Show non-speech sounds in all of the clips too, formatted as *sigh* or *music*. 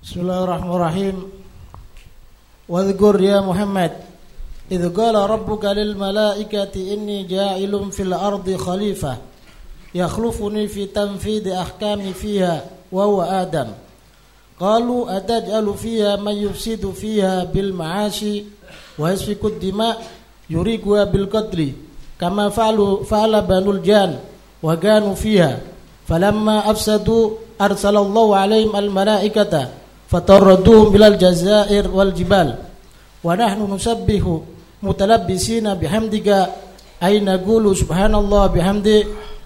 Bismillahirrahmanirrahim. Wadhkur ya Muhammad idh qala rabbuka lil malaikati inni ja'ilun fil ardi khalifah yakhlufuni fi tanfidhi ahkami fiha wa huwa Adam. Qalu ataj'alu fiha man yufsidu fiha bil ma'ashi wa yasfiku ad-dima' yuriqu bil qatli kama fa'alu fa'ala banul jan wa kanu fiha falamma afsadu arsalallahu alaihim al malaikata فطردوهم إلى الجزائر والجبال. ونحن نسبح متلبسين بحمدك. أي نقول سبحان الله بحمده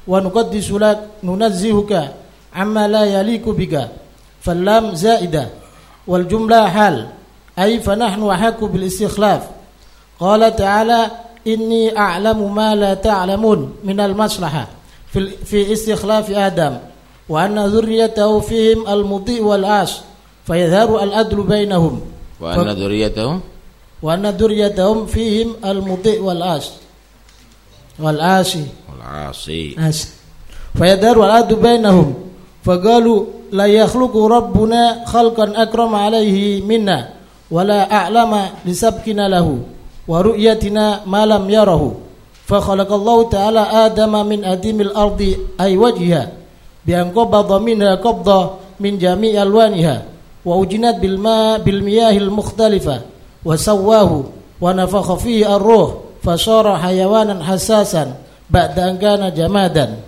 ونقدس لك ننزهك عما لا يليق بك. فاللام زائدة. والجملة حال. أي فنحن أحق بالاستخلاف. قال تعالى إني أعلم ما لا تعلمون من المصلحة. في استخلاف آدم. وأن ذريته فيهم المضيء والعاش. فيظهر الأدل بينهم. وأن ذريته وأن ذريتهم فيهم المضيء والآس والآسي والعاصي. فيدار العدل بينهم. فقالوا لا يخلق ربنا خلقا أكرم عليه منا ولا أعلم لسبكنا له ورؤيتنا ما لم يره. فخلق الله تعالى آدم من أديم الأرض أي وجهها بأن قبض منها قبضة من جميع ألوانها. وأجنت بالماء بالمياه المختلفة وسواه ونفخ فيه الروح فصار حيوانا حساسا بعد أن كان جمادا.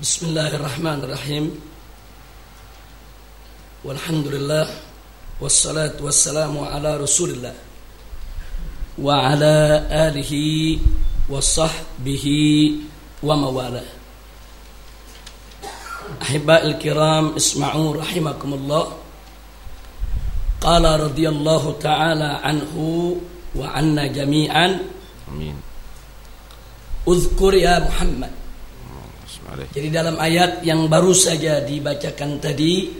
بسم الله الرحمن الرحيم. والحمد لله والصلاة والسلام على رسول الله وعلى آله وصحبه وموالاه. أحباء الكرام اسمعوا رحمكم الله Qala radhiyallahu taala anhu wa anna jami'an. Amin. Uzkur ya Muhammad. Jadi dalam ayat yang baru saja dibacakan tadi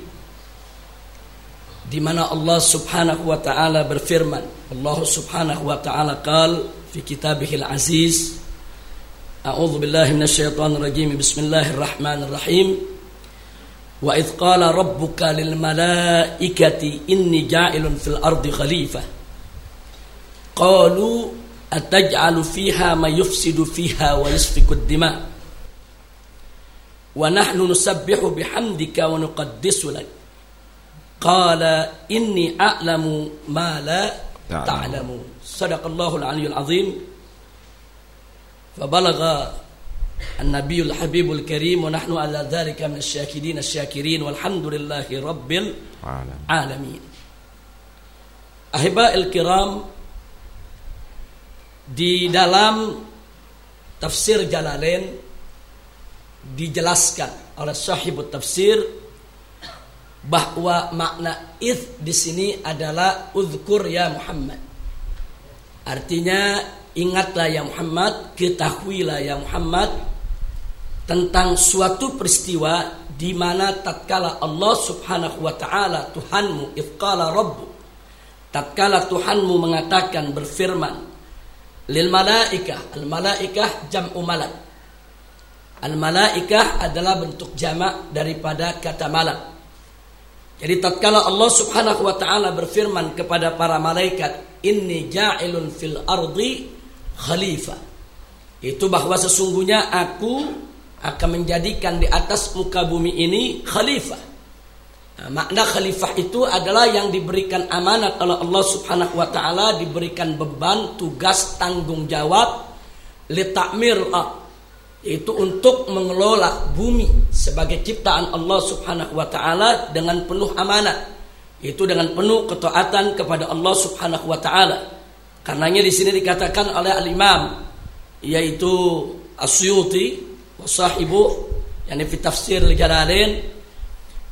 di mana Allah Subhanahu wa taala berfirman, Allah Subhanahu wa taala qal fi kitabihil aziz A'udzu billahi minasyaitonir rajim. Bismillahirrahmanirrahim. Wa idh qala rabbuka lil malaikati inni ja'ilun fil ardi khalifah. Qalu ataj'alu fiha ma yufsidu fiha wa yasfiku ad-dima. Wa nahnu nusabbihu bihamdika wa nuqaddisu lak. Qala inni a'lamu ma la ta'lamu. النبي الحبيب الكريم ونحن على ذلك من الشاكرين الشاكرين والحمد لله رب العالمين أحباء الكرام di dalam tafsir Jalalain dijelaskan oleh sahibut tafsir bahwa makna id di sini adalah uzkur ya Muhammad. Artinya ingatlah ya Muhammad, ketahuilah ya Muhammad tentang suatu peristiwa di mana tatkala Allah Subhanahu wa taala Tuhanmu ifqala rabbu tatkala Tuhanmu mengatakan berfirman lil malaikah al malaikah jam'u malak al malaikah adalah bentuk jamak daripada kata malak jadi tatkala Allah Subhanahu wa taala berfirman kepada para malaikat inni ja'ilun fil ardi khalifah itu bahwa sesungguhnya aku akan menjadikan di atas muka bumi ini khalifah. Nah, makna khalifah itu adalah yang diberikan amanat oleh Allah Subhanahu wa taala, diberikan beban, tugas, tanggung jawab litakmir itu untuk mengelola bumi sebagai ciptaan Allah Subhanahu wa taala dengan penuh amanat. Itu dengan penuh ketaatan kepada Allah Subhanahu wa taala. Karenanya di sini dikatakan oleh al-Imam yaitu Asyuti wa sahibu yang di tafsir al-Jalalain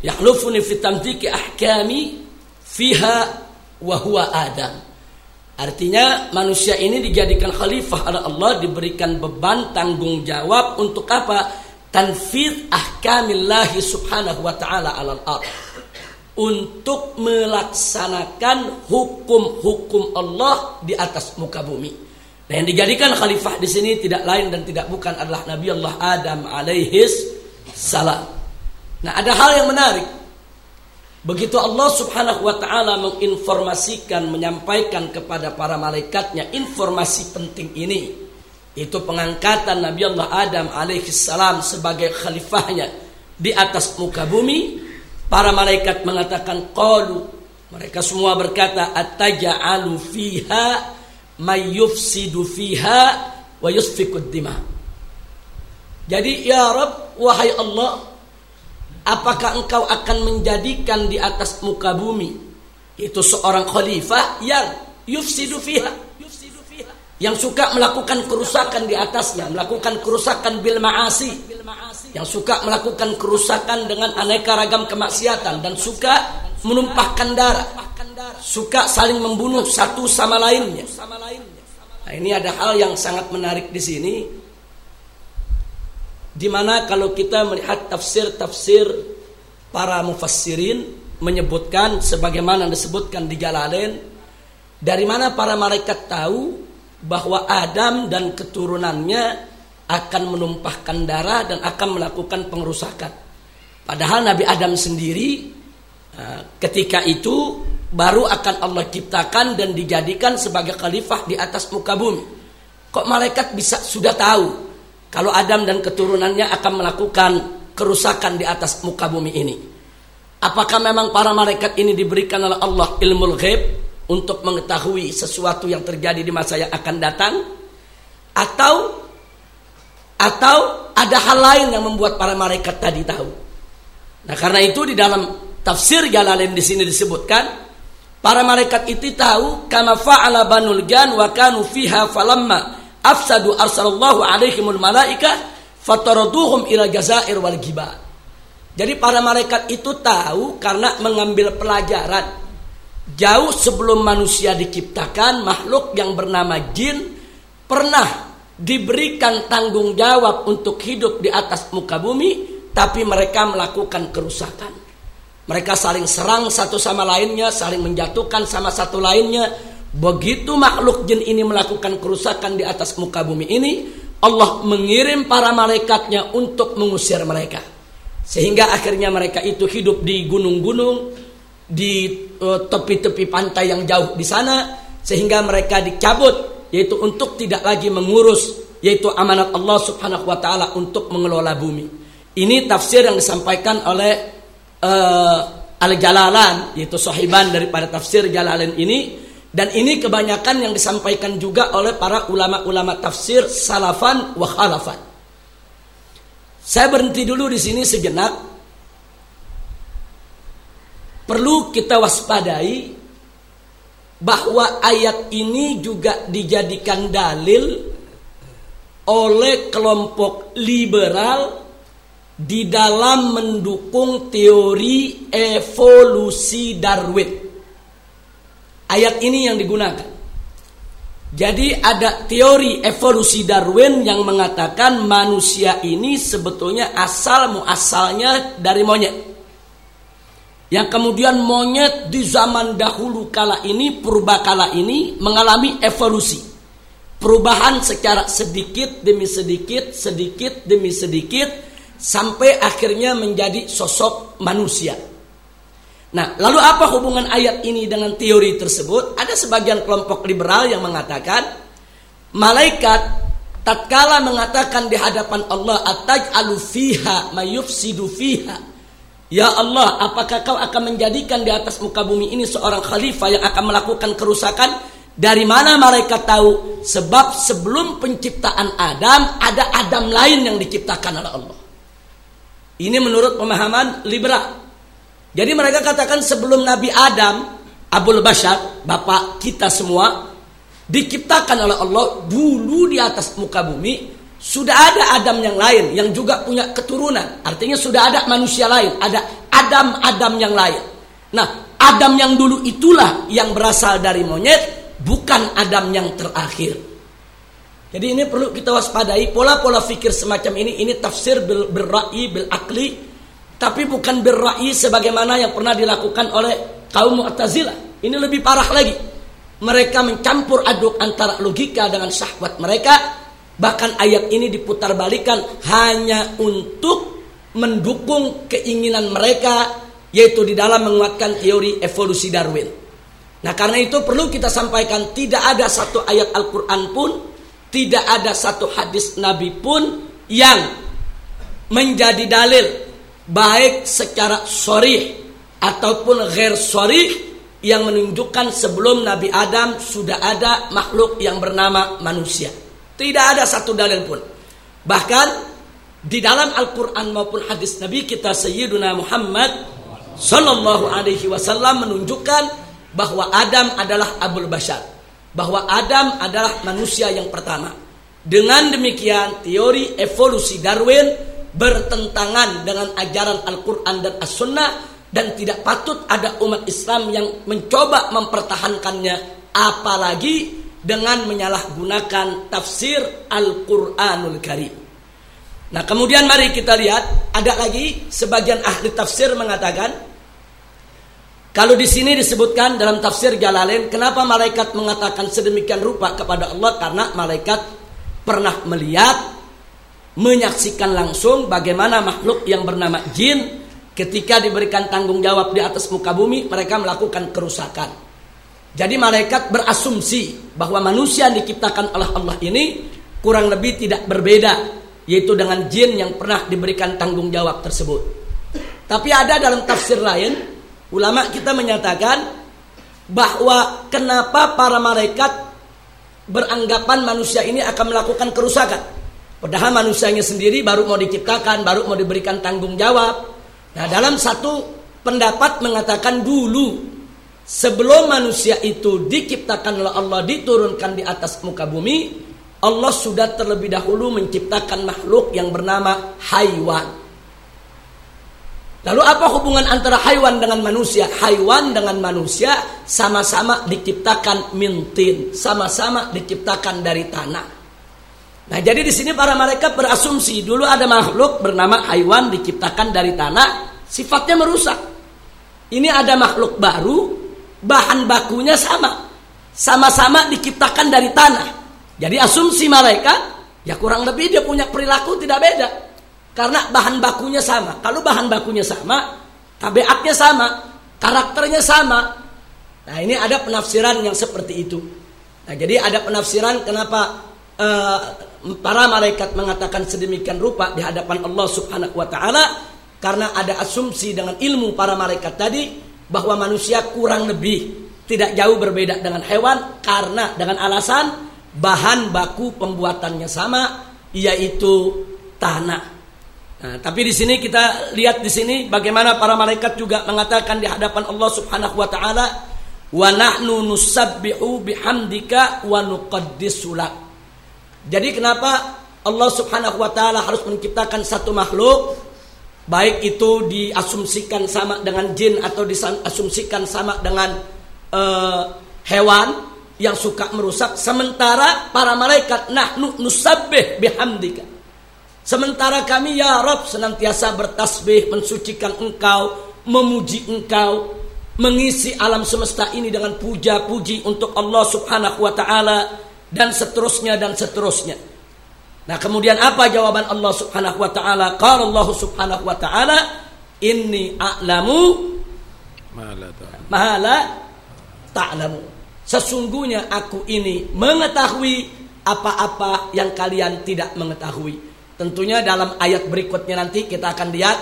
yakhlufuni fi tamtiki ahkami fiha wa huwa Adam. Artinya manusia ini dijadikan khalifah oleh Allah diberikan beban tanggung jawab untuk apa? Tanfidz ahkamillahi subhanahu wa ta'ala alal ardh untuk melaksanakan hukum-hukum Allah di atas muka bumi. Nah, yang dijadikan khalifah di sini tidak lain dan tidak bukan adalah Nabi Allah Adam alaihis salam. Nah, ada hal yang menarik. Begitu Allah subhanahu wa ta'ala menginformasikan, menyampaikan kepada para malaikatnya informasi penting ini. Itu pengangkatan Nabi Allah Adam alaihissalam sebagai khalifahnya di atas muka bumi. Para malaikat mengatakan qalu. Mereka semua berkata ataja'alu fiha mayyufsidu fiha wa dima. Jadi ya Rabb, wahai Allah, Apakah engkau akan menjadikan di atas muka bumi itu seorang khalifah yang yufsidu fiha yang suka melakukan kerusakan di atasnya, melakukan kerusakan bil ma'asi, yang suka melakukan kerusakan dengan aneka ragam kemaksiatan dan suka menumpahkan darah, suka saling membunuh satu sama lainnya. Nah, ini ada hal yang sangat menarik di sini di mana kalau kita melihat tafsir-tafsir para mufassirin menyebutkan sebagaimana disebutkan di Jalalain dari mana para malaikat tahu bahwa Adam dan keturunannya akan menumpahkan darah dan akan melakukan pengerusakan. Padahal Nabi Adam sendiri eh, ketika itu baru akan Allah ciptakan dan dijadikan sebagai khalifah di atas muka bumi. Kok malaikat bisa sudah tahu kalau Adam dan keturunannya akan melakukan kerusakan di atas muka bumi ini. Apakah memang para malaikat ini diberikan oleh Allah ilmu ghaib untuk mengetahui sesuatu yang terjadi di masa yang akan datang? Atau atau ada hal lain yang membuat para malaikat tadi tahu? Nah, karena itu di dalam tafsir Jalalain di sini disebutkan para malaikat itu tahu kama fa'ala banul jan wa kanu fiha falamma afsadu arsalallahu alaihimul malaika fataraduhum ila jazair wal gibah. Jadi para malaikat itu tahu karena mengambil pelajaran jauh sebelum manusia diciptakan makhluk yang bernama jin pernah diberikan tanggung jawab untuk hidup di atas muka bumi tapi mereka melakukan kerusakan. Mereka saling serang satu sama lainnya, saling menjatuhkan sama satu lainnya, Begitu makhluk jin ini melakukan kerusakan di atas muka bumi ini, Allah mengirim para malaikatnya untuk mengusir mereka. Sehingga akhirnya mereka itu hidup di gunung-gunung, di eh, tepi-tepi pantai yang jauh di sana, sehingga mereka dicabut, yaitu untuk tidak lagi mengurus, yaitu amanat Allah Subhanahu wa Ta'ala untuk mengelola bumi. Ini tafsir yang disampaikan oleh uh, Al-Jalalan, yaitu sahiban daripada tafsir Jalalain ini dan ini kebanyakan yang disampaikan juga oleh para ulama-ulama tafsir salafan wa khalafan. Saya berhenti dulu di sini sejenak. Perlu kita waspadai bahwa ayat ini juga dijadikan dalil oleh kelompok liberal di dalam mendukung teori evolusi Darwin. Ayat ini yang digunakan. Jadi ada teori evolusi Darwin yang mengatakan manusia ini sebetulnya asal muasalnya dari monyet. Yang kemudian monyet di zaman dahulu kala ini, purba kala ini mengalami evolusi. Perubahan secara sedikit demi sedikit, sedikit demi sedikit, sampai akhirnya menjadi sosok manusia. Nah, lalu apa hubungan ayat ini dengan teori tersebut? Ada sebagian kelompok liberal yang mengatakan malaikat tatkala mengatakan di hadapan Allah ataj'alu fiha mayufsidu fiha. Ya Allah, apakah kau akan menjadikan di atas muka bumi ini seorang khalifah yang akan melakukan kerusakan? Dari mana malaikat tahu? Sebab sebelum penciptaan Adam ada Adam lain yang diciptakan oleh Allah. Ini menurut pemahaman liberal. Jadi mereka katakan sebelum Nabi Adam, Abul Bashar, bapak kita semua, diciptakan oleh Allah dulu di atas muka bumi sudah ada Adam yang lain yang juga punya keturunan. Artinya sudah ada manusia lain, ada Adam-Adam yang lain. Nah, Adam yang dulu itulah yang berasal dari monyet, bukan Adam yang terakhir. Jadi ini perlu kita waspadai pola-pola fikir semacam ini. Ini tafsir bil, bil bil tapi bukan berra'i sebagaimana yang pernah dilakukan oleh kaum Mu'tazilah. Ini lebih parah lagi. Mereka mencampur aduk antara logika dengan syahwat mereka. Bahkan ayat ini diputar balikan hanya untuk mendukung keinginan mereka yaitu di dalam menguatkan teori evolusi Darwin. Nah, karena itu perlu kita sampaikan tidak ada satu ayat Al-Qur'an pun, tidak ada satu hadis Nabi pun yang menjadi dalil baik secara sorih ataupun ghair sorih yang menunjukkan sebelum Nabi Adam sudah ada makhluk yang bernama manusia. Tidak ada satu dalil pun. Bahkan di dalam Al-Quran maupun hadis Nabi kita Sayyiduna Muhammad Sallallahu Alaihi Wasallam menunjukkan bahwa Adam adalah Abul Bashar. Bahwa Adam adalah manusia yang pertama. Dengan demikian teori evolusi Darwin bertentangan dengan ajaran Al-Quran dan As-Sunnah dan tidak patut ada umat Islam yang mencoba mempertahankannya apalagi dengan menyalahgunakan tafsir Al-Qur'anul Karim. Nah, kemudian mari kita lihat ada lagi sebagian ahli tafsir mengatakan kalau di sini disebutkan dalam tafsir Jalalain kenapa malaikat mengatakan sedemikian rupa kepada Allah karena malaikat pernah melihat menyaksikan langsung bagaimana makhluk yang bernama jin Ketika diberikan tanggung jawab di atas muka bumi, mereka melakukan kerusakan. Jadi malaikat berasumsi bahwa manusia yang diciptakan oleh Allah ini kurang lebih tidak berbeda, yaitu dengan jin yang pernah diberikan tanggung jawab tersebut. Tapi ada dalam tafsir lain, ulama kita menyatakan bahwa kenapa para malaikat beranggapan manusia ini akan melakukan kerusakan. Padahal manusianya sendiri baru mau diciptakan, baru mau diberikan tanggung jawab, Nah, dalam satu pendapat mengatakan dulu sebelum manusia itu diciptakan oleh Allah diturunkan di atas muka bumi, Allah sudah terlebih dahulu menciptakan makhluk yang bernama haiwan. Lalu apa hubungan antara haiwan dengan manusia? Haiwan dengan manusia sama-sama diciptakan mintin, sama-sama diciptakan dari tanah. Nah, jadi di sini para malaikat berasumsi dulu ada makhluk bernama haiwan diciptakan dari tanah, sifatnya merusak. Ini ada makhluk baru, bahan bakunya sama. Sama-sama diciptakan dari tanah. Jadi asumsi malaikat, ya kurang lebih dia punya perilaku tidak beda. Karena bahan bakunya sama. Kalau bahan bakunya sama, tabiatnya sama, karakternya sama. Nah, ini ada penafsiran yang seperti itu. Nah, jadi ada penafsiran kenapa uh, para malaikat mengatakan sedemikian rupa di hadapan Allah Subhanahu wa taala karena ada asumsi dengan ilmu para malaikat tadi bahwa manusia kurang lebih tidak jauh berbeda dengan hewan karena dengan alasan bahan baku pembuatannya sama yaitu tanah. Nah, tapi di sini kita lihat di sini bagaimana para malaikat juga mengatakan di hadapan Allah Subhanahu wa taala wa nahnu nusabbihu bihamdika wa nuqaddisu jadi kenapa Allah Subhanahu wa taala harus menciptakan satu makhluk baik itu diasumsikan sama dengan jin atau diasumsikan sama dengan uh, hewan yang suka merusak sementara para malaikat nahnu nusabbih bihamdika sementara kami ya Rob senantiasa bertasbih mensucikan engkau memuji engkau mengisi alam semesta ini dengan puja-puji untuk Allah Subhanahu wa taala dan seterusnya dan seterusnya. Nah, kemudian apa jawaban Allah Subhanahu wa taala? Qala Allah Subhanahu wa taala, "Inni a'lamu ma la ta'lamu." Sesungguhnya aku ini mengetahui apa-apa yang kalian tidak mengetahui. Tentunya dalam ayat berikutnya nanti kita akan lihat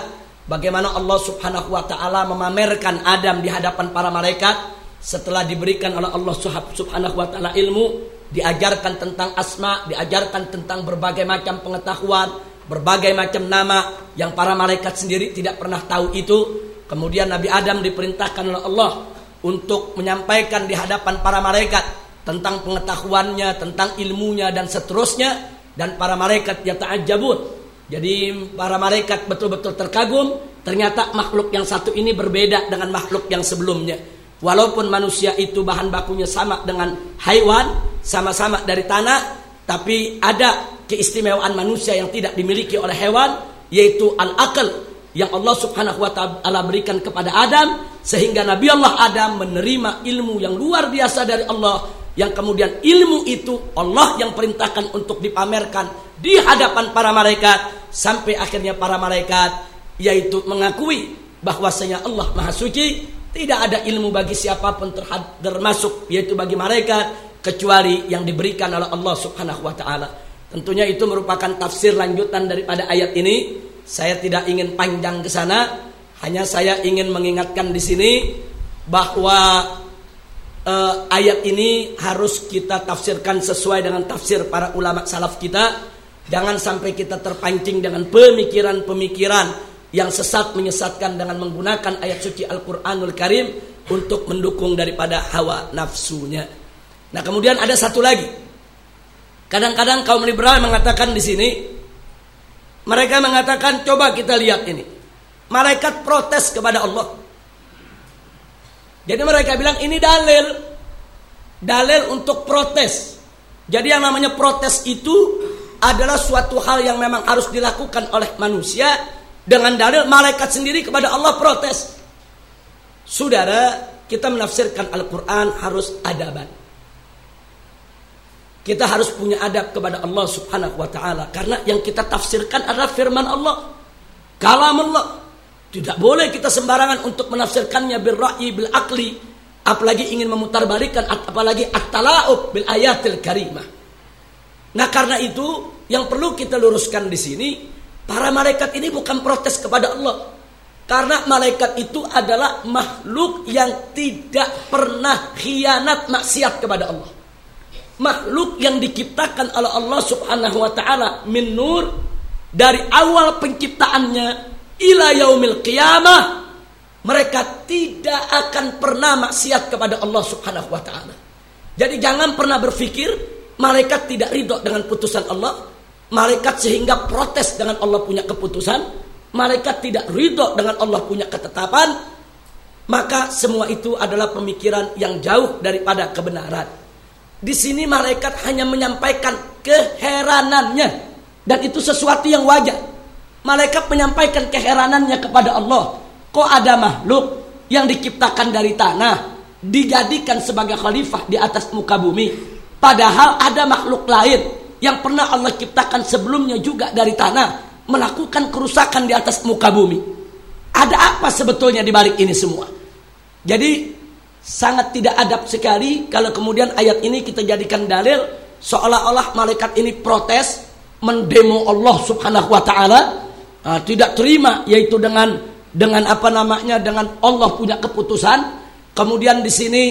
bagaimana Allah Subhanahu wa taala memamerkan Adam di hadapan para malaikat setelah diberikan oleh Allah Subhanahu wa taala ilmu diajarkan tentang asma, diajarkan tentang berbagai macam pengetahuan, berbagai macam nama yang para malaikat sendiri tidak pernah tahu itu. Kemudian Nabi Adam diperintahkan oleh Allah untuk menyampaikan di hadapan para malaikat tentang pengetahuannya, tentang ilmunya dan seterusnya dan para malaikat ya ta'ajjabun. Jadi para malaikat betul-betul terkagum, ternyata makhluk yang satu ini berbeda dengan makhluk yang sebelumnya. Walaupun manusia itu bahan bakunya sama dengan haiwan, sama-sama dari tanah, tapi ada keistimewaan manusia yang tidak dimiliki oleh hewan, yaitu al-akal yang Allah Subhanahu wa taala berikan kepada Adam sehingga Nabi Allah Adam menerima ilmu yang luar biasa dari Allah yang kemudian ilmu itu Allah yang perintahkan untuk dipamerkan di hadapan para malaikat sampai akhirnya para malaikat yaitu mengakui bahwasanya Allah Maha Suci, tidak ada ilmu bagi siapa pun termasuk yaitu bagi mereka kecuali yang diberikan oleh Allah Subhanahu wa taala. Tentunya itu merupakan tafsir lanjutan daripada ayat ini. Saya tidak ingin panjang ke sana, hanya saya ingin mengingatkan di sini bahwa uh, ayat ini harus kita tafsirkan sesuai dengan tafsir para ulama salaf kita. Jangan sampai kita terpancing dengan pemikiran-pemikiran yang sesat menyesatkan dengan menggunakan ayat suci Al-Qur'anul Karim untuk mendukung daripada hawa nafsunya. Nah, kemudian ada satu lagi. Kadang-kadang kaum liberal mengatakan di sini mereka mengatakan coba kita lihat ini. Malaikat protes kepada Allah. Jadi mereka bilang ini dalil. Dalil untuk protes. Jadi yang namanya protes itu adalah suatu hal yang memang harus dilakukan oleh manusia dengan dalil malaikat sendiri kepada Allah protes. Saudara, kita menafsirkan Al-Qur'an harus adaban. Kita harus punya adab kepada Allah Subhanahu wa taala karena yang kita tafsirkan adalah firman Allah. Kalam Allah. Tidak boleh kita sembarangan untuk menafsirkannya bil ra'yi bil akli, apalagi ingin memutarbalikkan apalagi at-tala'ub bil ayatil karimah. Nah, karena itu yang perlu kita luruskan di sini, para malaikat ini bukan protes kepada Allah. Karena malaikat itu adalah makhluk yang tidak pernah khianat maksiat kepada Allah makhluk yang diciptakan oleh Allah Subhanahu wa taala min nur dari awal penciptaannya ila yaumil qiyamah mereka tidak akan pernah maksiat kepada Allah Subhanahu wa taala. Jadi jangan pernah berpikir malaikat tidak ridho dengan putusan Allah, malaikat sehingga protes dengan Allah punya keputusan, malaikat tidak ridho dengan Allah punya ketetapan, maka semua itu adalah pemikiran yang jauh daripada kebenaran. Di sini malaikat hanya menyampaikan keheranannya dan itu sesuatu yang wajar. Malaikat menyampaikan keheranannya kepada Allah. Kok ada makhluk yang diciptakan dari tanah dijadikan sebagai khalifah di atas muka bumi? Padahal ada makhluk lain yang pernah Allah ciptakan sebelumnya juga dari tanah melakukan kerusakan di atas muka bumi. Ada apa sebetulnya di balik ini semua? Jadi sangat tidak adab sekali kalau kemudian ayat ini kita jadikan dalil seolah-olah malaikat ini protes mendemo Allah Subhanahu wa taala uh, tidak terima yaitu dengan dengan apa namanya dengan Allah punya keputusan kemudian di sini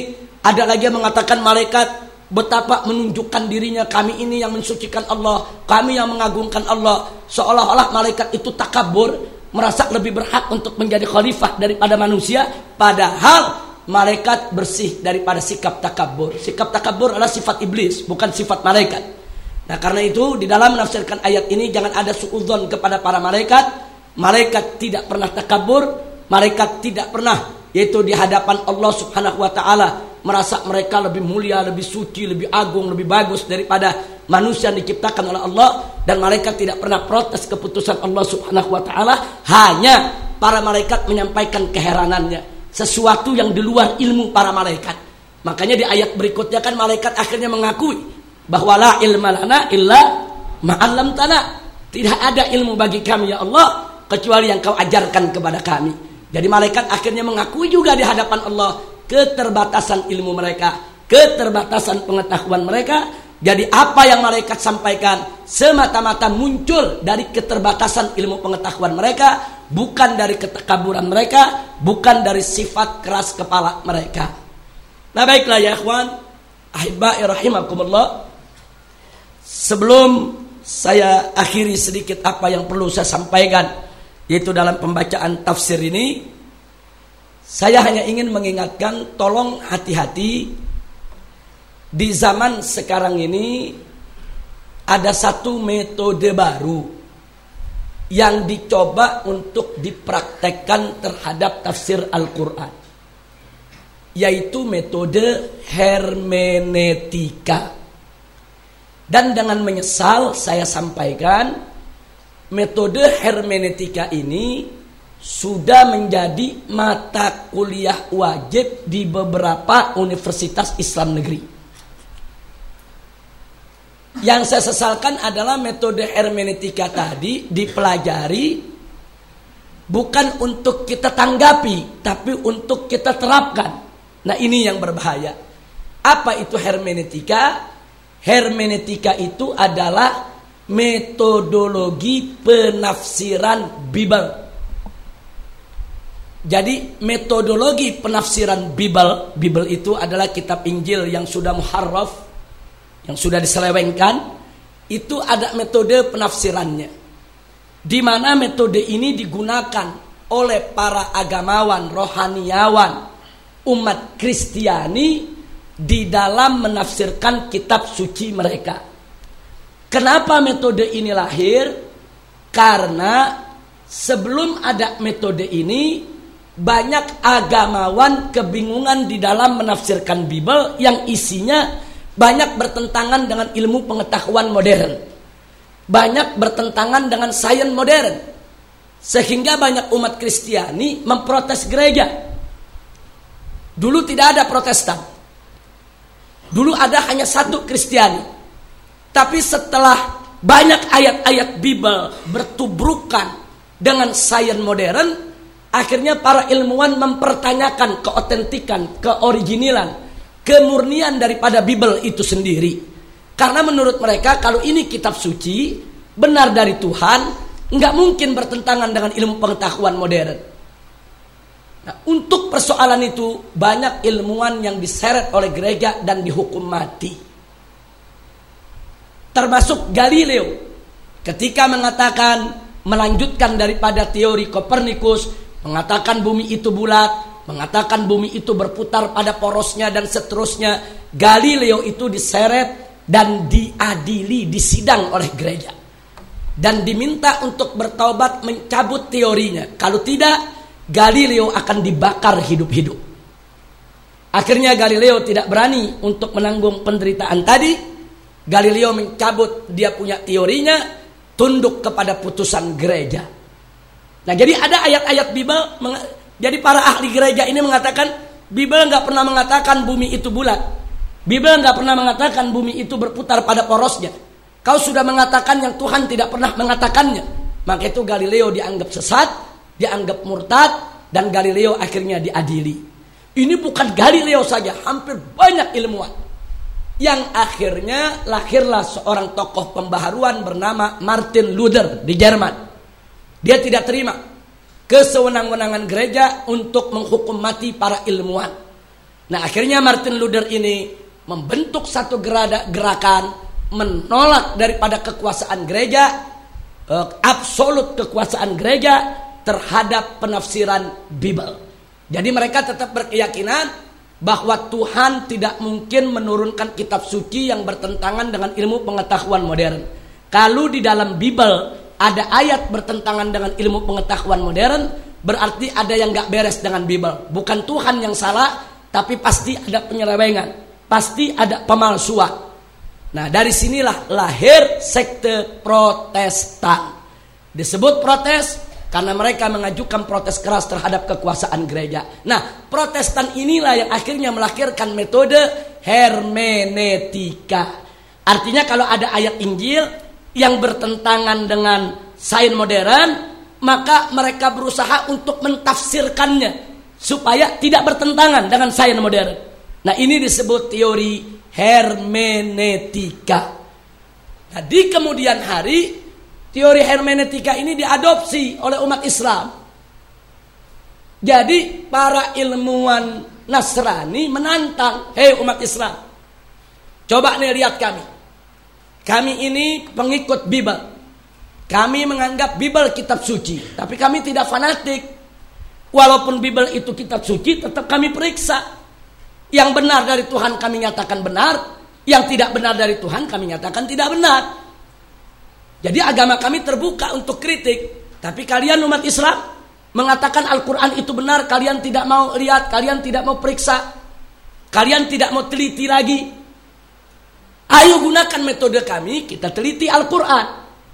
ada lagi yang mengatakan malaikat betapa menunjukkan dirinya kami ini yang mensucikan Allah kami yang mengagungkan Allah seolah-olah malaikat itu takabur merasa lebih berhak untuk menjadi khalifah daripada manusia padahal malaikat bersih daripada sikap takabur. Sikap takabur adalah sifat iblis, bukan sifat malaikat. Nah, karena itu di dalam menafsirkan ayat ini jangan ada suudzon kepada para malaikat. Malaikat tidak pernah takabur, malaikat tidak pernah yaitu di hadapan Allah Subhanahu wa taala merasa mereka lebih mulia, lebih suci, lebih agung, lebih bagus daripada manusia yang diciptakan oleh Allah dan malaikat tidak pernah protes keputusan Allah Subhanahu wa taala, hanya para malaikat menyampaikan keheranannya sesuatu yang di luar ilmu para malaikat. Makanya di ayat berikutnya kan malaikat akhirnya mengakui bahwa la ilma lana illa ma'allam tanah. Tidak ada ilmu bagi kami ya Allah kecuali yang kau ajarkan kepada kami. Jadi malaikat akhirnya mengakui juga di hadapan Allah keterbatasan ilmu mereka, keterbatasan pengetahuan mereka. Jadi apa yang malaikat sampaikan semata-mata muncul dari keterbatasan ilmu pengetahuan mereka bukan dari ketekaburan mereka, bukan dari sifat keras kepala mereka. Nah baiklah ya ikhwan, ahibai rahimakumullah. Sebelum saya akhiri sedikit apa yang perlu saya sampaikan yaitu dalam pembacaan tafsir ini saya hanya ingin mengingatkan tolong hati-hati. Di zaman sekarang ini ada satu metode baru yang dicoba untuk dipraktekkan terhadap tafsir Al-Quran yaitu metode hermeneutika dan dengan menyesal saya sampaikan metode hermeneutika ini sudah menjadi mata kuliah wajib di beberapa universitas Islam negeri yang saya sesalkan adalah metode hermeneutika tadi dipelajari bukan untuk kita tanggapi, tapi untuk kita terapkan. Nah, ini yang berbahaya. Apa itu hermeneutika? Hermeneutika itu adalah metodologi penafsiran Bible. Jadi metodologi penafsiran Bible, Bible itu adalah kitab Injil yang sudah muharraf, yang sudah diselewengkan, itu ada metode penafsirannya. Di mana metode ini digunakan oleh para agamawan, rohaniawan, umat Kristiani di dalam menafsirkan kitab suci mereka. Kenapa metode ini lahir? Karena sebelum ada metode ini banyak agamawan kebingungan di dalam menafsirkan Bible yang isinya banyak bertentangan dengan ilmu pengetahuan modern. Banyak bertentangan dengan sains modern. Sehingga banyak umat Kristiani memprotes gereja. Dulu tidak ada protestan. Dulu ada hanya satu Kristiani. Tapi setelah banyak ayat-ayat Bible bertubrukan dengan sains modern, akhirnya para ilmuwan mempertanyakan keotentikan, keoriginalan, kemurnian daripada Bible itu sendiri. Karena menurut mereka kalau ini kitab suci, benar dari Tuhan, nggak mungkin bertentangan dengan ilmu pengetahuan modern. Nah, untuk persoalan itu banyak ilmuwan yang diseret oleh gereja dan dihukum mati termasuk Galileo ketika mengatakan melanjutkan daripada teori Kopernikus mengatakan bumi itu bulat mengatakan bumi itu berputar pada porosnya dan seterusnya Galileo itu diseret dan diadili disidang oleh gereja. Dan diminta untuk bertaubat mencabut teorinya. Kalau tidak Galileo akan dibakar hidup-hidup. Akhirnya Galileo tidak berani untuk menanggung penderitaan tadi. Galileo mencabut dia punya teorinya tunduk kepada putusan gereja. Nah jadi ada ayat-ayat Bible jadi para ahli gereja ini mengatakan Bible nggak pernah mengatakan bumi itu bulat. Bible nggak pernah mengatakan bumi itu berputar pada porosnya. Kau sudah mengatakan yang Tuhan tidak pernah mengatakannya. Maka itu Galileo dianggap sesat, dianggap murtad, dan Galileo akhirnya diadili. Ini bukan Galileo saja, hampir banyak ilmuwan yang akhirnya lahirlah seorang tokoh pembaharuan bernama Martin Luther di Jerman. Dia tidak terima kesewenang-wenangan gereja untuk menghukum mati para ilmuwan. Nah, akhirnya Martin Luther ini membentuk satu gerakan menolak daripada kekuasaan gereja, eh, absolut kekuasaan gereja terhadap penafsiran Bible. Jadi mereka tetap berkeyakinan bahwa Tuhan tidak mungkin menurunkan kitab suci yang bertentangan dengan ilmu pengetahuan modern. Kalau di dalam Bible ada ayat bertentangan dengan ilmu pengetahuan modern, berarti ada yang gak beres dengan Bible. Bukan Tuhan yang salah, tapi pasti ada penyelewengan, pasti ada pemalsuan. Nah dari sinilah lahir sekte Protestan. Disebut protes karena mereka mengajukan protes keras terhadap kekuasaan gereja. Nah, Protestan inilah yang akhirnya melahirkan metode hermeneutika. Artinya kalau ada ayat Injil yang bertentangan dengan sains modern, maka mereka berusaha untuk mentafsirkannya supaya tidak bertentangan dengan sains modern. Nah, ini disebut teori hermeneutika. Nah, di kemudian hari Teori hermeneutika ini diadopsi oleh umat Islam. Jadi para ilmuwan Nasrani menantang, hei umat Islam, coba nih lihat kami. Kami ini pengikut Bible. Kami menganggap Bible kitab suci, tapi kami tidak fanatik. Walaupun Bible itu kitab suci, tetap kami periksa. Yang benar dari Tuhan kami nyatakan benar, yang tidak benar dari Tuhan kami nyatakan tidak benar. Jadi agama kami terbuka untuk kritik. Tapi kalian umat Islam mengatakan Al-Quran itu benar, kalian tidak mau lihat, kalian tidak mau periksa, kalian tidak mau teliti lagi. Ayo gunakan metode kami, kita teliti Al-Quran.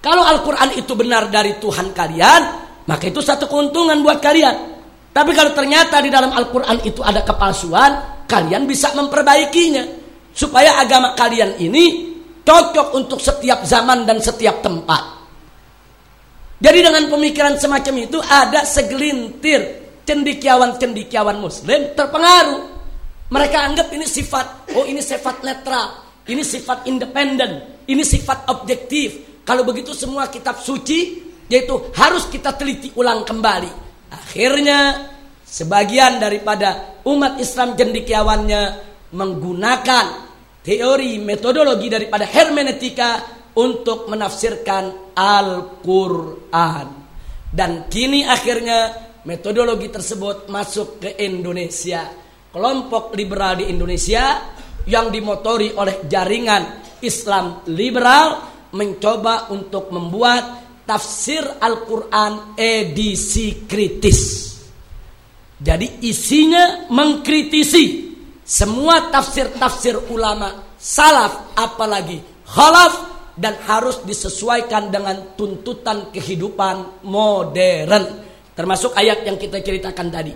Kalau Al-Quran itu benar dari Tuhan kalian, maka itu satu keuntungan buat kalian. Tapi kalau ternyata di dalam Al-Quran itu ada kepalsuan, kalian bisa memperbaikinya. Supaya agama kalian ini cocok untuk setiap zaman dan setiap tempat. Jadi dengan pemikiran semacam itu ada segelintir cendikiawan-cendikiawan muslim terpengaruh. Mereka anggap ini sifat, oh ini sifat netral, ini sifat independen, ini sifat objektif. Kalau begitu semua kitab suci yaitu harus kita teliti ulang kembali. Akhirnya sebagian daripada umat Islam cendikiawannya menggunakan teori metodologi daripada hermeneutika untuk menafsirkan Al-Quran. Dan kini akhirnya metodologi tersebut masuk ke Indonesia. Kelompok liberal di Indonesia yang dimotori oleh jaringan Islam liberal mencoba untuk membuat tafsir Al-Quran edisi kritis. Jadi isinya mengkritisi semua tafsir-tafsir ulama salaf apalagi khalaf dan harus disesuaikan dengan tuntutan kehidupan modern. Termasuk ayat yang kita ceritakan tadi.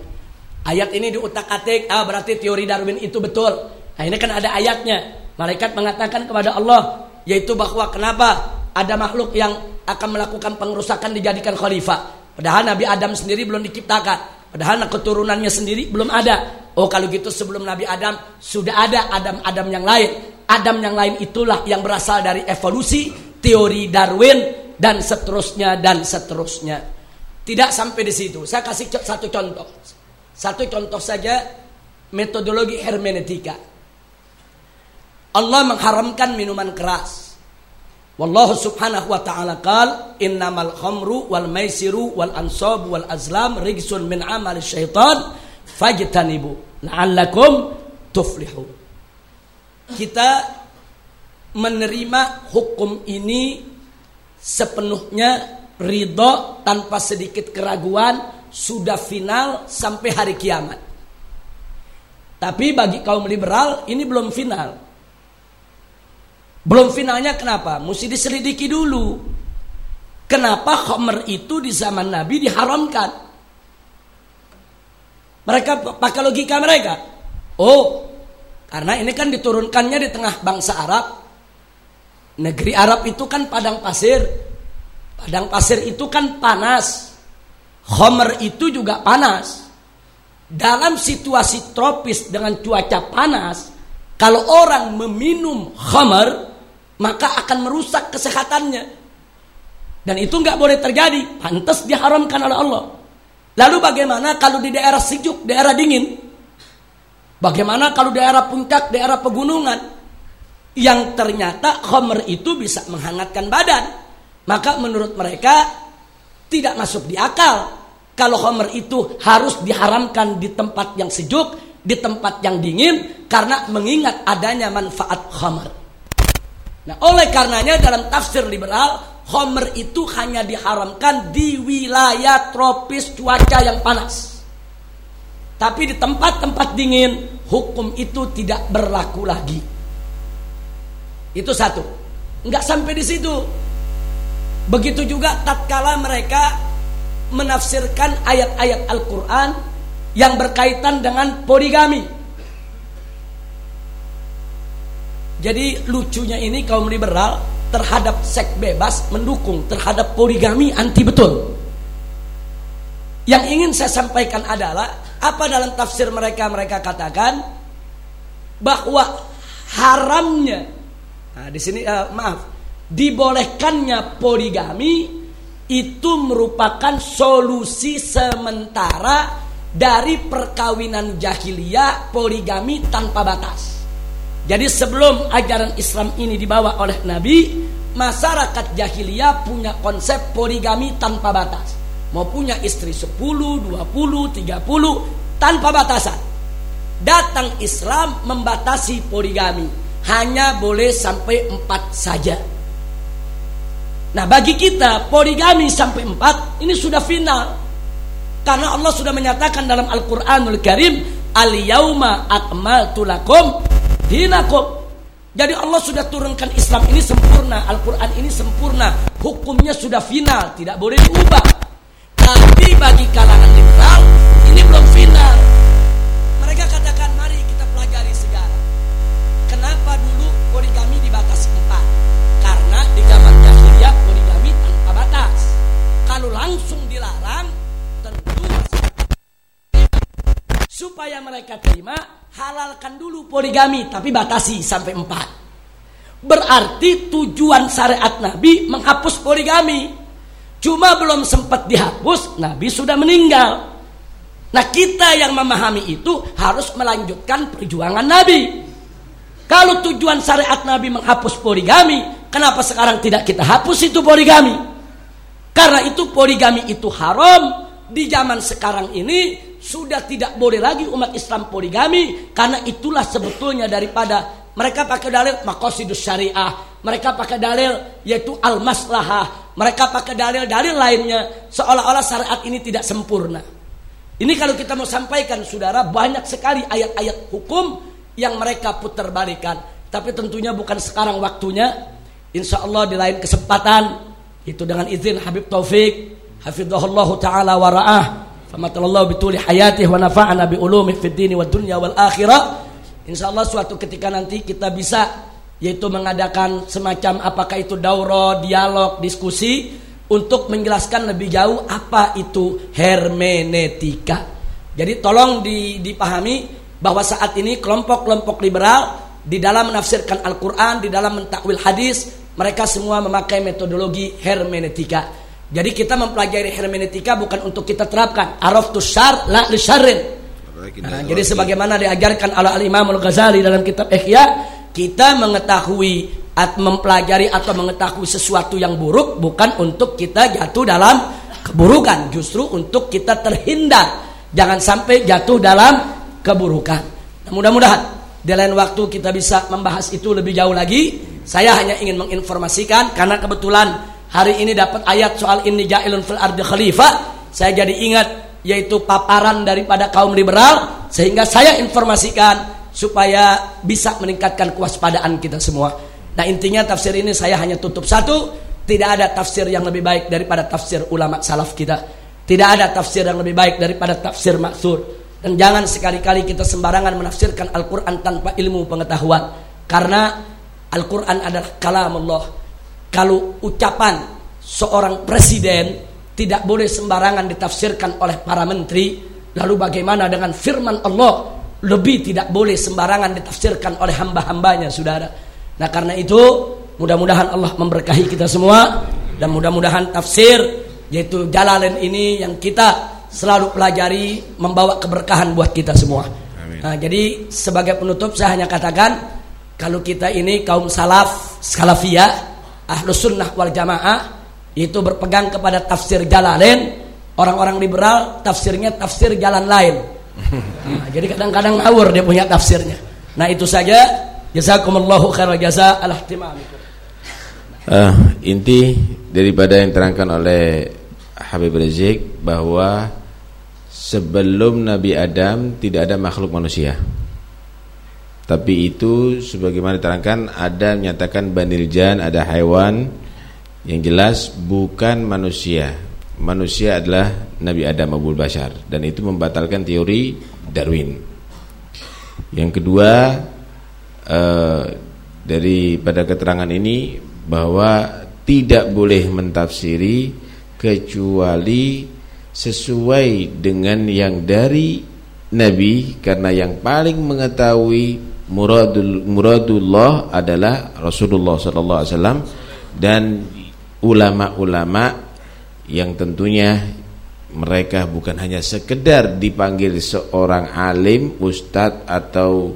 Ayat ini diutak-atik, ah berarti teori Darwin itu betul. Nah ini kan ada ayatnya. Malaikat mengatakan kepada Allah, yaitu bahwa kenapa ada makhluk yang akan melakukan pengerusakan dijadikan khalifah. Padahal Nabi Adam sendiri belum diciptakan. Padahal keturunannya sendiri belum ada. Oh kalau gitu sebelum Nabi Adam sudah ada Adam-Adam yang lain. Adam yang lain itulah yang berasal dari evolusi, teori Darwin dan seterusnya dan seterusnya. Tidak sampai di situ. Saya kasih satu contoh. Satu contoh saja metodologi hermeneutika. Allah mengharamkan minuman keras. Wallahu subhanahu wa ta'ala qal innamal khamru wal maisiru wal ansab wal azlam rijsun min amali syaitan fajtanibu la'allakum tuflihun kita menerima hukum ini sepenuhnya ridho tanpa sedikit keraguan sudah final sampai hari kiamat. Tapi bagi kaum liberal ini belum final. Belum finalnya kenapa? Mesti diselidiki dulu. Kenapa khomer itu di zaman Nabi diharamkan? Mereka pakai logika mereka. Oh, karena ini kan diturunkannya di tengah bangsa Arab. Negeri Arab itu kan padang pasir. Padang pasir itu kan panas. Homer itu juga panas. Dalam situasi tropis dengan cuaca panas, kalau orang meminum homer, maka akan merusak kesehatannya. Dan itu nggak boleh terjadi. Pantas diharamkan oleh Allah. Lalu bagaimana kalau di daerah sejuk, daerah dingin? Bagaimana kalau daerah puncak, daerah pegunungan yang ternyata homer itu bisa menghangatkan badan? Maka menurut mereka tidak masuk di akal kalau homer itu harus diharamkan di tempat yang sejuk, di tempat yang dingin karena mengingat adanya manfaat homer. Nah, oleh karenanya dalam tafsir liberal, homer itu hanya diharamkan di wilayah tropis cuaca yang panas. Tapi di tempat-tempat dingin hukum itu tidak berlaku lagi. Itu satu. Enggak sampai di situ. Begitu juga tatkala mereka menafsirkan ayat-ayat Al-Qur'an yang berkaitan dengan poligami. Jadi lucunya ini kaum liberal terhadap seks bebas mendukung terhadap poligami anti betul. Yang ingin saya sampaikan adalah apa dalam tafsir mereka mereka katakan bahwa haramnya nah di sini uh, maaf dibolehkannya poligami itu merupakan solusi sementara dari perkawinan jahiliyah poligami tanpa batas. Jadi sebelum ajaran Islam ini dibawa oleh Nabi, masyarakat jahiliyah punya konsep poligami tanpa batas. Mau punya istri 10, 20, 30 tanpa batasan. Datang Islam membatasi poligami. Hanya boleh sampai 4 saja. Nah bagi kita poligami sampai 4 ini sudah final. Karena Allah sudah menyatakan dalam Al-Quranul Karim Al-Yauma akmaltu lakum dinakum jadi Allah sudah turunkan Islam ini sempurna, Al-Quran ini sempurna, hukumnya sudah final, tidak boleh diubah. Tapi bagi kalangan liberal ini belum final. Mereka katakan mari kita pelajari sejarah. Kenapa dulu poligami dibatasi empat? Karena di zaman jahiliyah poligami tanpa batas. Mereka terima, halalkan dulu poligami tapi batasi sampai empat. Berarti tujuan syariat Nabi menghapus poligami. Cuma belum sempat dihapus, Nabi sudah meninggal. Nah kita yang memahami itu harus melanjutkan perjuangan Nabi. Kalau tujuan syariat Nabi menghapus poligami, kenapa sekarang tidak kita hapus itu poligami? Karena itu poligami itu haram di zaman sekarang ini sudah tidak boleh lagi umat Islam poligami karena itulah sebetulnya daripada mereka pakai dalil makosidus syariah, mereka pakai dalil yaitu al-maslahah, mereka pakai dalil-dalil lainnya seolah-olah syariat ini tidak sempurna. Ini kalau kita mau sampaikan saudara banyak sekali ayat-ayat hukum yang mereka putar balikan. Tapi tentunya bukan sekarang waktunya. Insya Allah di lain kesempatan itu dengan izin Habib Taufik hafizahullah taala wa ra'ah famatallahu bituli hayatih wa nafa'ana bi ulumi fid dini wa dunya wal akhirah insyaallah suatu ketika nanti kita bisa yaitu mengadakan semacam apakah itu dauro dialog diskusi untuk menjelaskan lebih jauh apa itu hermeneutika jadi tolong dipahami bahwa saat ini kelompok-kelompok liberal di dalam menafsirkan Al-Quran, di dalam mentakwil hadis, mereka semua memakai metodologi hermeneutika. Jadi kita mempelajari hermeneutika bukan untuk kita terapkan. Araf tu syar la li syarrin. Nah, jadi sebagaimana diajarkan oleh Al Imam Al Ghazali dalam kitab Ihya, kita mengetahui atau mempelajari atau mengetahui sesuatu yang buruk bukan untuk kita jatuh dalam keburukan, justru untuk kita terhindar jangan sampai jatuh dalam keburukan. Nah, mudah-mudahan di lain waktu kita bisa membahas itu lebih jauh lagi. Saya hanya ingin menginformasikan karena kebetulan hari ini dapat ayat soal ini ja'ilun fil ardi khalifah, saya jadi ingat yaitu paparan daripada kaum liberal sehingga saya informasikan supaya bisa meningkatkan kewaspadaan kita semua. Nah intinya tafsir ini saya hanya tutup satu, tidak ada tafsir yang lebih baik daripada tafsir ulama salaf kita. Tidak ada tafsir yang lebih baik daripada tafsir maksur. Dan jangan sekali-kali kita sembarangan menafsirkan Al-Quran tanpa ilmu pengetahuan. Karena Al-Quran adalah kalam Allah kalau ucapan seorang presiden tidak boleh sembarangan ditafsirkan oleh para menteri, lalu bagaimana dengan firman Allah lebih tidak boleh sembarangan ditafsirkan oleh hamba-hambanya, saudara. Nah karena itu mudah-mudahan Allah memberkahi kita semua dan mudah-mudahan tafsir yaitu Jalalain ini yang kita selalu pelajari membawa keberkahan buat kita semua. Nah, jadi sebagai penutup saya hanya katakan kalau kita ini kaum salaf, salafiyah ahlu sunnah wal jamaah itu berpegang kepada tafsir jalalain orang-orang liberal tafsirnya tafsir jalan lain. *laughs* Nah, jadi kadang-kadang ngawur dia punya tafsirnya. Nah itu saja. Jazakumullahu khairal jaza al uh, inti daripada yang terangkan oleh Habib Rizik bahwa sebelum Nabi Adam tidak ada makhluk manusia tapi itu sebagaimana diterangkan ada menyatakan banil jan, ada hewan yang jelas bukan manusia. Manusia adalah Nabi Adam Abul Bashar dan itu membatalkan teori Darwin. Yang kedua eh, daripada keterangan ini bahwa tidak boleh mentafsiri kecuali sesuai dengan yang dari Nabi karena yang paling mengetahui muradul muradullah adalah Rasulullah sallallahu alaihi wasallam dan ulama-ulama yang tentunya mereka bukan hanya sekedar dipanggil seorang alim, ustadz atau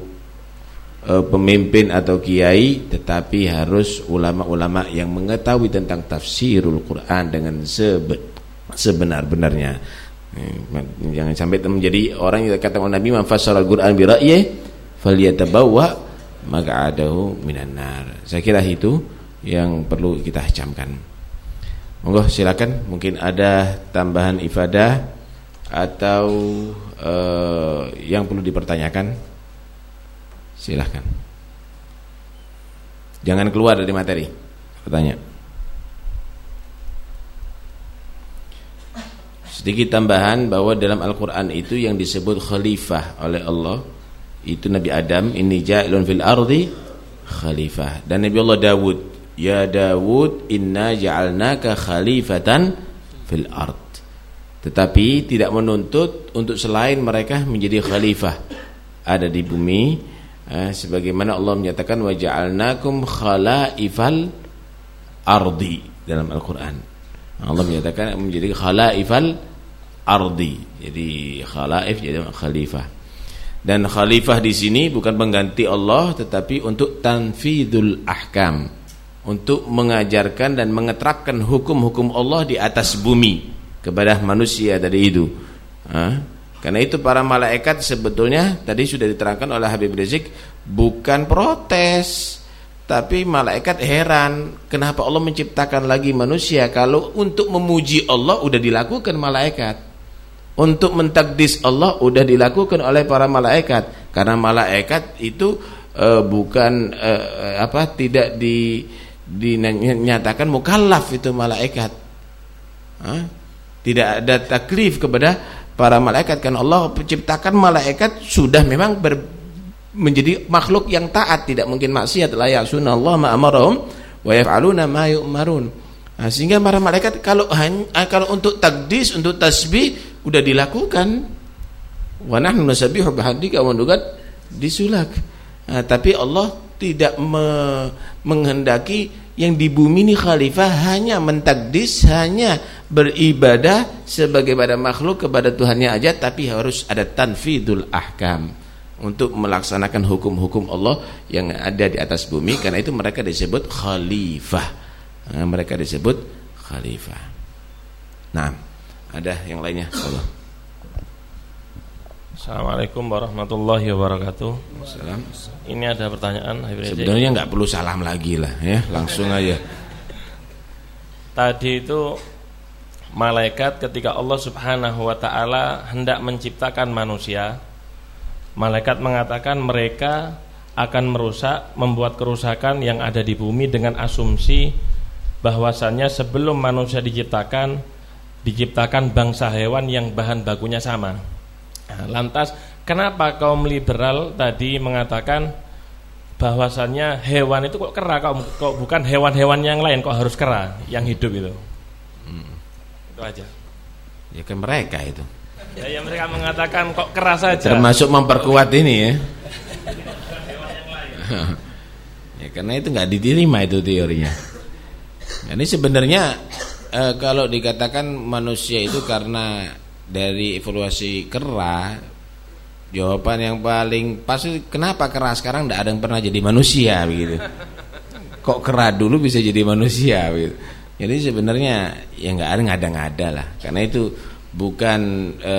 e, pemimpin atau kiai tetapi harus ulama-ulama yang mengetahui tentang tafsirul Quran dengan sebe sebenar-benarnya. Eh, jangan sampai menjadi orang yang kata Nabi man fassara al-Quran bi ra'yihi falyatabawwa maq'adahu minan nar. Saya kira itu yang perlu kita camkan. Monggo silakan mungkin ada tambahan ifadah atau uh, yang perlu dipertanyakan. Silakan. Jangan keluar dari materi. Bertanya. Sedikit tambahan bahwa dalam Al-Quran itu yang disebut khalifah oleh Allah itu Nabi Adam ini ja'ilun fil ardi khalifah dan Nabi Allah Dawud ya Dawud inna ja'alnaka khalifatan fil ard tetapi tidak menuntut untuk selain mereka menjadi khalifah ada di bumi eh, sebagaimana Allah menyatakan wa ja'alnakum khalaifal ardi dalam Al-Qur'an. Allah menyatakan menjadi khalaifal ardi. Jadi khalaif jadi khalifah. Dan khalifah di sini bukan pengganti Allah tetapi untuk tanfidul ahkam, untuk mengajarkan dan mengeterapkan hukum-hukum Allah di atas bumi kepada manusia dari itu. Karena itu para malaikat sebetulnya tadi sudah diterangkan oleh Habib Rizik bukan protes tapi malaikat heran kenapa Allah menciptakan lagi manusia? Kalau untuk memuji Allah udah dilakukan malaikat untuk mentakdis Allah sudah dilakukan oleh para malaikat. Karena malaikat itu uh, bukan uh, apa tidak di dinyatakan mukallaf itu malaikat. Huh? tidak ada taklif kepada para malaikat. Karena Allah menciptakan malaikat sudah memang ber, menjadi makhluk yang taat. Tidak mungkin maksiat. La ya'sunallahu ma wa yaf'aluna ma yu'marun nah, sehingga para malaikat kalau hanya kalau untuk takdis untuk tasbih udah dilakukan. Wa nahnu nusabbihu bihamdika wa disulak. Nah, tapi Allah tidak me menghendaki yang di bumi ini khalifah hanya mentakdis hanya beribadah sebagai pada makhluk kepada Tuhannya aja tapi harus ada tanfidul ahkam. Untuk melaksanakan hukum-hukum Allah yang ada di atas bumi. Karena itu mereka disebut khalifah nah, mereka disebut khalifah nah ada yang lainnya? Allah. Assalamualaikum warahmatullahi wabarakatuh. Salam. Ini ada pertanyaan. Sebenarnya nggak perlu salam lagi lah, ya langsung aja. Tadi itu malaikat ketika Allah Subhanahu Wa Taala hendak menciptakan manusia, malaikat mengatakan mereka akan merusak, membuat kerusakan yang ada di bumi dengan asumsi bahwasannya sebelum manusia diciptakan diciptakan bangsa hewan yang bahan bakunya sama. Nah, lantas kenapa kaum liberal tadi mengatakan bahwasannya hewan itu kok kera kok, kok bukan hewan-hewan yang lain kok harus kera yang hidup itu? Hmm. Itu aja. Ya kan mereka itu. Ya, ya mereka mengatakan kok keras saja. Termasuk memperkuat ini ya. *laughs* ya karena itu nggak diterima itu teorinya. Ini sebenarnya e, kalau dikatakan manusia itu karena dari evaluasi kera jawaban yang paling pasti kenapa kera sekarang tidak ada yang pernah jadi manusia begitu? Kok kera dulu bisa jadi manusia begitu? Jadi sebenarnya ya nggak ada nggak ada nggak ada lah. Karena itu bukan e,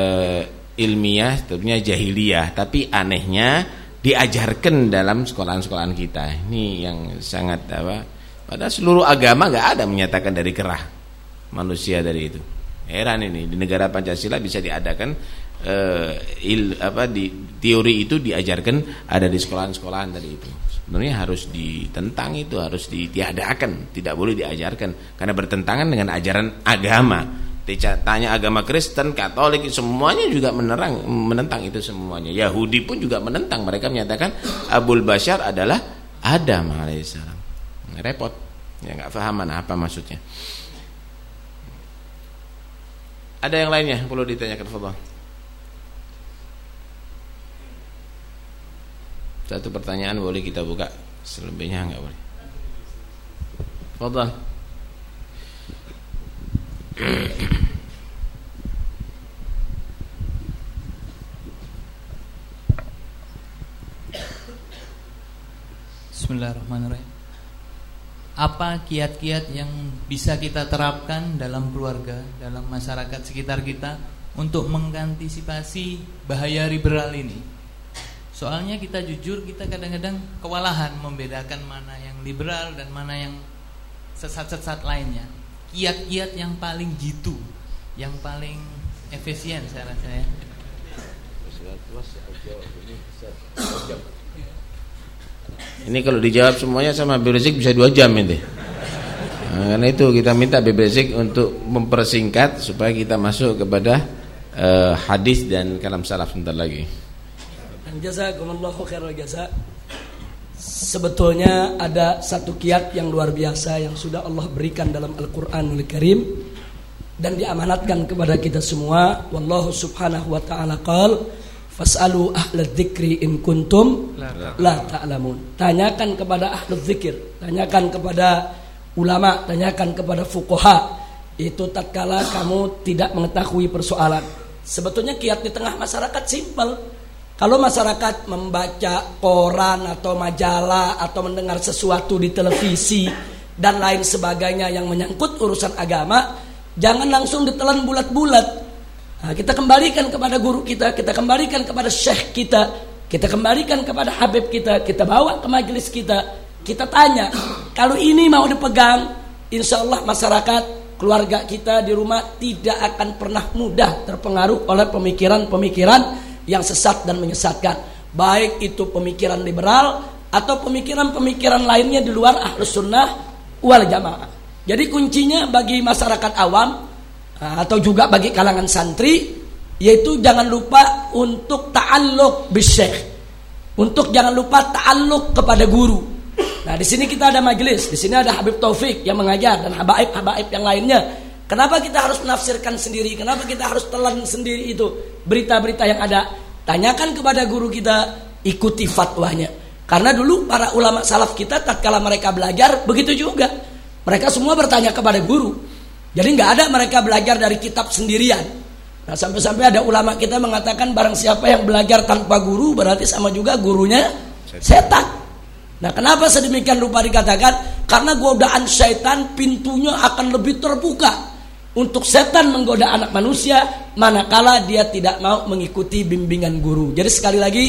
ilmiah tentunya jahiliyah tapi anehnya diajarkan dalam sekolahan-sekolahan kita. Ini yang sangat apa pada seluruh agama nggak ada menyatakan dari kerah manusia dari itu. Heran ini di negara Pancasila bisa diadakan uh, il, apa di teori itu diajarkan ada di sekolahan-sekolahan tadi itu. Sebenarnya harus ditentang itu, harus ditiadakan, tidak boleh diajarkan karena bertentangan dengan ajaran agama. Tanya agama Kristen, Katolik semuanya juga menerang menentang itu semuanya. Yahudi pun juga menentang. Mereka menyatakan Abul Bashar adalah Adam alaihissalam. Repot. Ya nggak paham apa maksudnya. Ada yang lainnya perlu ditanyakan Fadal Satu pertanyaan boleh kita buka? Selebihnya enggak boleh. Fadal Bismillahirrahmanirrahim apa kiat-kiat yang bisa kita terapkan dalam keluarga, dalam masyarakat sekitar kita untuk mengantisipasi bahaya liberal ini. Soalnya kita jujur kita kadang-kadang kewalahan membedakan mana yang liberal dan mana yang sesat-sesat lainnya. Kiat-kiat yang paling jitu, yang paling efisien saya rasa ya. Ini kalau dijawab semuanya sama Bebezik bisa dua jam ini. Nah, karena itu kita minta Bebezik untuk mempersingkat supaya kita masuk kepada uh, hadis dan kalam salaf sebentar lagi. Jazakumullahu jaza. Sebetulnya ada satu kiat yang luar biasa yang sudah Allah berikan dalam Al-Qur'anul Karim dan diamanatkan kepada kita semua. Wallahu subhanahu wa ta'ala qala Fas'alu ahla dzikri in kuntum la ta'lamun. Tanyakan kepada ahli dzikir, tanyakan kepada ulama, tanyakan kepada fuqaha. Itu tatkala kamu tidak mengetahui persoalan. Sebetulnya kiat di tengah masyarakat simpel. Kalau masyarakat membaca koran atau majalah atau mendengar sesuatu di televisi dan lain sebagainya yang menyangkut urusan agama, jangan langsung ditelan bulat-bulat Nah, kita kembalikan kepada guru kita, kita kembalikan kepada syekh kita, kita kembalikan kepada habib kita, kita bawa ke majelis kita, kita tanya, kalau ini mau dipegang, insya Allah masyarakat, keluarga kita di rumah tidak akan pernah mudah terpengaruh oleh pemikiran-pemikiran yang sesat dan menyesatkan. Baik itu pemikiran liberal atau pemikiran-pemikiran lainnya di luar ahlus sunnah wal jamaah. Jadi kuncinya bagi masyarakat awam atau juga bagi kalangan santri yaitu jangan lupa untuk ta'alluq bisyekh. Untuk jangan lupa ta'alluq kepada guru. Nah, di sini kita ada majelis, di sini ada Habib Taufik yang mengajar dan habaib-habaib yang lainnya. Kenapa kita harus menafsirkan sendiri? Kenapa kita harus telan sendiri itu berita-berita yang ada? Tanyakan kepada guru kita, ikuti fatwanya. Karena dulu para ulama salaf kita tatkala mereka belajar begitu juga. Mereka semua bertanya kepada guru. Jadi nggak ada mereka belajar dari kitab sendirian. Nah sampai-sampai ada ulama kita mengatakan barang siapa yang belajar tanpa guru berarti sama juga gurunya setan. Nah kenapa sedemikian rupa dikatakan? Karena godaan setan pintunya akan lebih terbuka untuk setan menggoda anak manusia manakala dia tidak mau mengikuti bimbingan guru. Jadi sekali lagi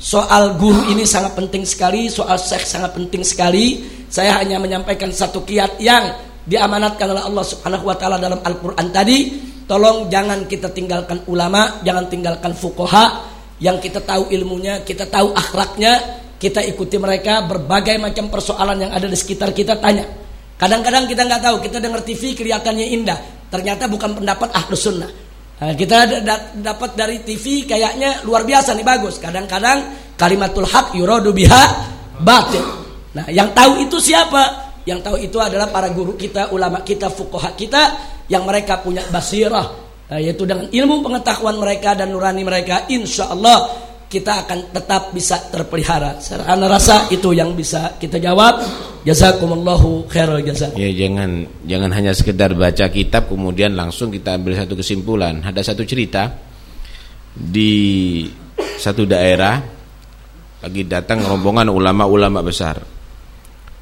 soal guru ini sangat penting sekali, soal seks sangat penting sekali. Saya hanya menyampaikan satu kiat yang diamanatkan oleh Allah Subhanahu wa taala dalam Al-Qur'an tadi, tolong jangan kita tinggalkan ulama, jangan tinggalkan fuqaha yang kita tahu ilmunya, kita tahu akhlaknya, kita ikuti mereka berbagai macam persoalan yang ada di sekitar kita tanya. Kadang-kadang kita nggak tahu, kita dengar TV kelihatannya indah, ternyata bukan pendapat ahlus sunnah. Nah, kita dapat dari TV kayaknya luar biasa nih bagus. Kadang-kadang kalimatul haq yuradu biha batil. Nah, yang tahu itu siapa? Yang tahu itu adalah para guru kita, ulama kita, fukoha kita yang mereka punya basirah yaitu dengan ilmu pengetahuan mereka dan nurani mereka insya Allah kita akan tetap bisa terpelihara. Saya rasa itu yang bisa kita jawab. Jazakumullahu khairal jazak. Ya jangan jangan hanya sekedar baca kitab kemudian langsung kita ambil satu kesimpulan. Ada satu cerita di satu daerah lagi datang rombongan ulama-ulama besar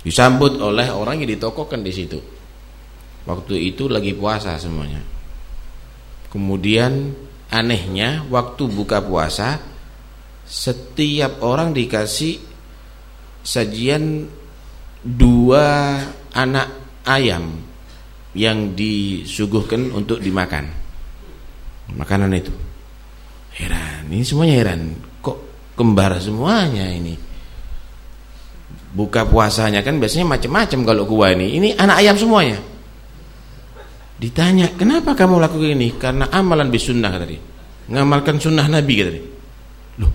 disambut oleh orang yang ditokohkan di situ. Waktu itu lagi puasa semuanya. Kemudian anehnya waktu buka puasa setiap orang dikasih sajian dua anak ayam yang disuguhkan untuk dimakan. Makanan itu. Heran, ini semuanya heran. Kok kembar semuanya ini? Buka puasanya kan biasanya macam-macam kalau gua ini. Ini anak ayam semuanya. Ditanya, kenapa kamu lakukan ini? Karena amalan bisunnah tadi. Ngamalkan sunnah Nabi tadi. Loh,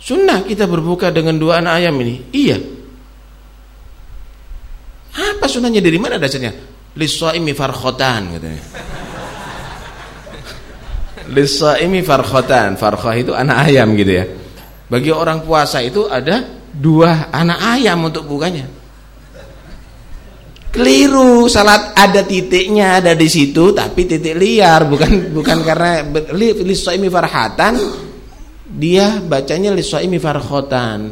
sunnah kita berbuka dengan dua anak ayam ini? Iya. Apa sunnahnya dari mana dasarnya? Lissaimi farkhotan katanya. Lissaimi farkhotan. Farkhah itu anak ayam gitu ya. Bagi orang puasa itu ada dua anak ayam untuk bukanya keliru salat ada titiknya ada di situ tapi titik liar. Bukan bukan karena lisoimi farhatan dia bacanya lisoimi farhotan.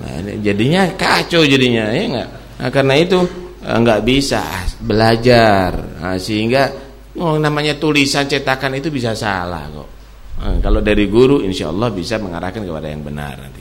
Nah, jadinya kacau jadinya ya enggak? Nah, karena itu enggak bisa belajar. Nah, sehingga oh, namanya tulisan cetakan itu bisa salah kok. Nah, kalau dari guru insya Allah bisa mengarahkan kepada yang benar nantinya